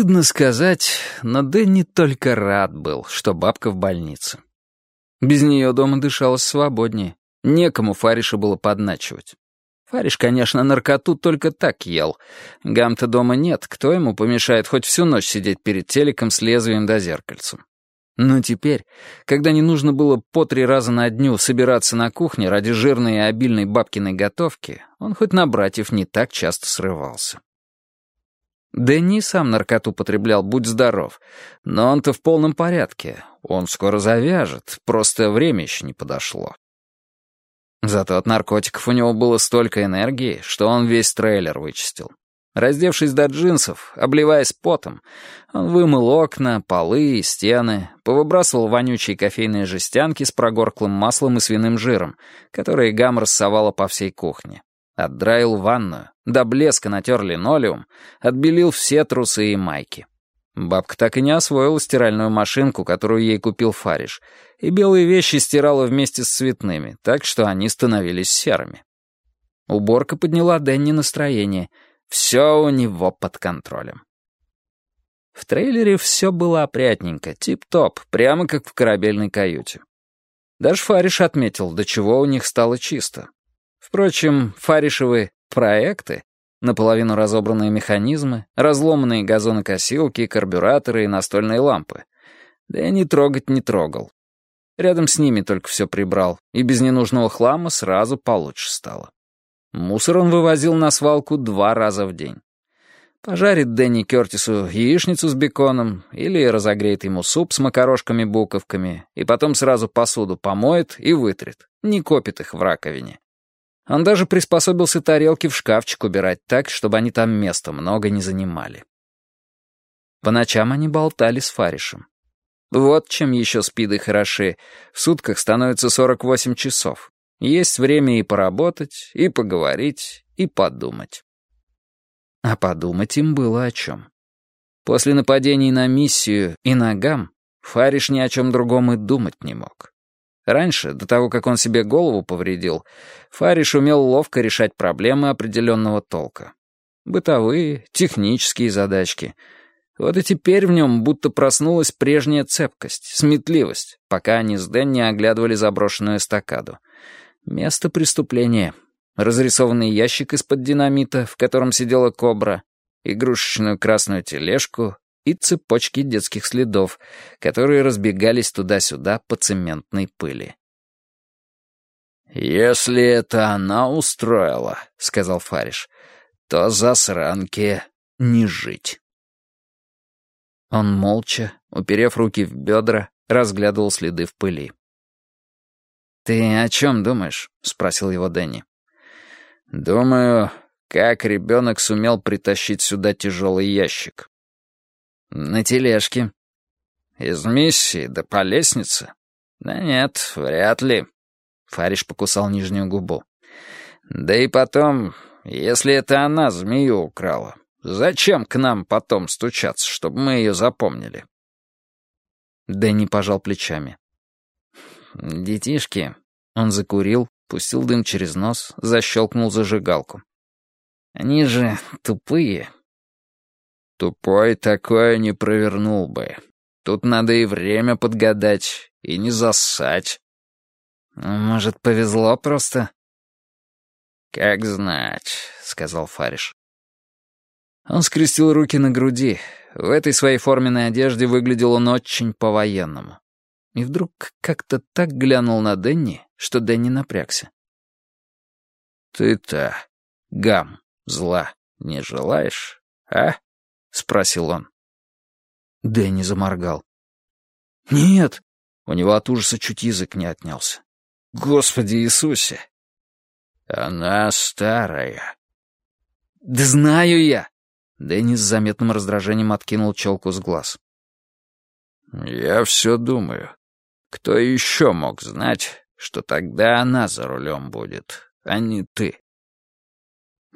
Стыдно сказать, но Дэнни только рад был, что бабка в больнице. Без нее дома дышалось свободнее. Некому Фариша было подначивать. Фариш, конечно, наркоту только так ел. Гамта дома нет, кто ему помешает хоть всю ночь сидеть перед телеком с лезвием до зеркальцем. Но теперь, когда не нужно было по три раза на дню собираться на кухне ради жирной и обильной бабкиной готовки, он хоть на братьев не так часто срывался. Дэнни сам наркоту потреблял, будь здоров. Но он-то в полном порядке. Он скоро завяжет, просто время еще не подошло. Зато от наркотиков у него было столько энергии, что он весь трейлер вычистил. Раздевшись до джинсов, обливаясь потом, он вымыл окна, полы и стены, повыбрасывал вонючие кофейные жестянки с прогорклым маслом и свиным жиром, которые Гам рассовала по всей кухне. Отдраил ванную, до блеска натер линолеум, отбелил все трусы и майки. Бабка так и не освоила стиральную машинку, которую ей купил Фариш, и белые вещи стирала вместе с цветными, так что они становились серыми. Уборка подняла Дэнни настроение. Все у него под контролем. В трейлере все было опрятненько, тип-топ, прямо как в корабельной каюте. Даже Фариш отметил, до чего у них стало чисто. Впрочем, фаришевые проекты, наполовину разобранные механизмы, разломанные газонокосилки, карбюраторы и настольные лампы. Да и не трогать не трогал. Рядом с ними только все прибрал, и без ненужного хлама сразу получше стало. Мусор он вывозил на свалку два раза в день. Пожарит Дэнни Кертису яичницу с беконом или разогреет ему суп с макарошками-буковками, и потом сразу посуду помоет и вытрет, не копит их в раковине. Он даже приспособился тарелки в шкафчик убирать так, чтобы они там места много не занимали. По ночам они болтали с Фаришем. Вот чем еще спиды хороши. В сутках становится 48 часов. Есть время и поработать, и поговорить, и подумать. А подумать им было о чем. После нападений на миссию и на Гам Фариш ни о чем другом и думать не мог. Раньше, до того, как он себе голову повредил, Фариш умел ловко решать проблемы определенного толка. Бытовые, технические задачки. Вот и теперь в нем будто проснулась прежняя цепкость, сметливость, пока они с Дэн не оглядывали заброшенную эстакаду. Место преступления. Разрисованный ящик из-под динамита, в котором сидела кобра, игрушечную красную тележку и цепочки детских следов, которые разбегались туда-сюда по цементной пыли. «Если это она устроила», — сказал Фариш, — «то засранке не жить». Он молча, уперев руки в бедра, разглядывал следы в пыли. «Ты о чем думаешь?» — спросил его Дэнни. «Думаю, как ребенок сумел притащить сюда тяжелый ящик. «На тележке». «Из миссии да по лестнице?» «Да нет, вряд ли». Фариш покусал нижнюю губу. «Да и потом, если это она змею украла, зачем к нам потом стучаться, чтобы мы ее запомнили?» Дэнни пожал плечами. «Детишки...» Он закурил, пустил дым через нос, защелкнул зажигалку. «Они же тупые, Тупой такое не провернул бы. Тут надо и время подгадать, и не зассать. Может, повезло просто? «Как знать», — сказал Фариш. Он скрестил руки на груди. В этой своей форменной одежде выглядел он очень по-военному. И вдруг как-то так глянул на Дэнни, что Дэнни напрягся. «Ты-то, гам, зла не желаешь, а?» — спросил он. Дэнни заморгал. «Нет!» — у него от ужаса чуть язык не отнялся. «Господи Иисусе!» «Она старая». «Да знаю я!» Дэнни с заметным раздражением откинул челку с глаз. «Я все думаю. Кто еще мог знать, что тогда она за рулем будет, а не ты?»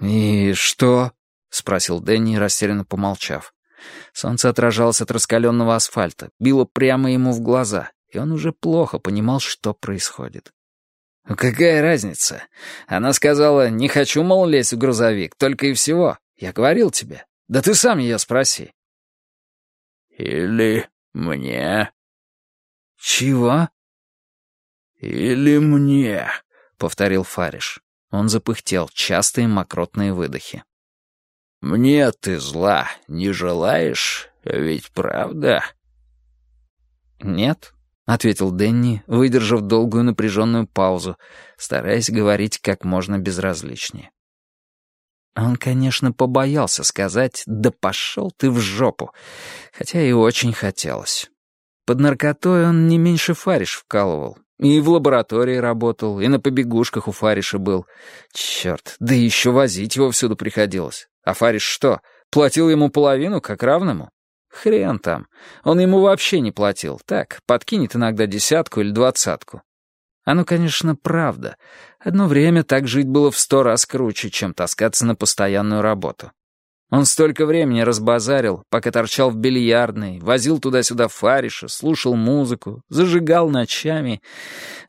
«И что?» — спросил Дэнни, растерянно помолчав. Солнце отражалось от раскаленного асфальта, било прямо ему в глаза, и он уже плохо понимал, что происходит. «Какая разница? Она сказала, не хочу, мол, лезть в грузовик, только и всего. Я говорил тебе. Да ты сам ее спроси». Или мне?» «Чего?» «Или мне», — повторил Фариш. Он запыхтел, частые мокротные выдохи. «Мне ты зла не желаешь, ведь правда?» «Нет», — ответил Дэнни, выдержав долгую напряженную паузу, стараясь говорить как можно безразличнее. Он, конечно, побоялся сказать «да пошел ты в жопу», хотя и очень хотелось. Под наркотой он не меньше фариш вкалывал. И в лаборатории работал, и на побегушках у Фариша был. Черт, да еще возить его всюду приходилось. А Фариш что, платил ему половину, как равному? Хрен там. Он ему вообще не платил. Так, подкинет иногда десятку или двадцатку. Оно, конечно, правда. Одно время так жить было в сто раз круче, чем таскаться на постоянную работу. Он столько времени разбазарил, пока торчал в бильярдной, возил туда-сюда фариша, слушал музыку, зажигал ночами.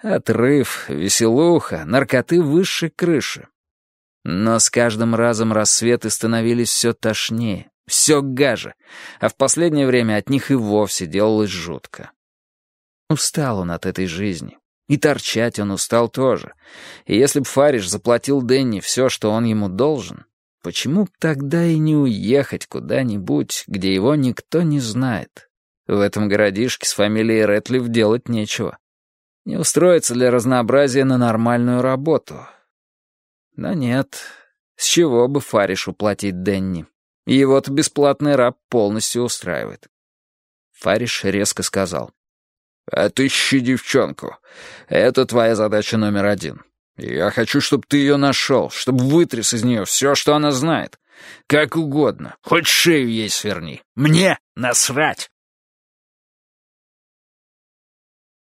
Отрыв, веселуха, наркоты выше крыши. Но с каждым разом рассветы становились все тошнее, все гаже, а в последнее время от них и вовсе делалось жутко. Устал он от этой жизни. И торчать он устал тоже. И если б Фариш заплатил Дэнни все, что он ему должен, почему тогда и не уехать куда-нибудь, где его никто не знает? В этом городишке с фамилией Рэтлиф делать нечего. Не устроиться для разнообразия на нормальную работу. Но нет, с чего бы Фаришу платить Дэнни? Его-то бесплатный раб полностью устраивает. Фариш резко сказал. «Отыщи девчонку. Это твоя задача номер один. Я хочу, чтобы ты ее нашел, чтобы вытряс из нее все, что она знает. Как угодно. Хоть шею ей сверни. Мне насрать!»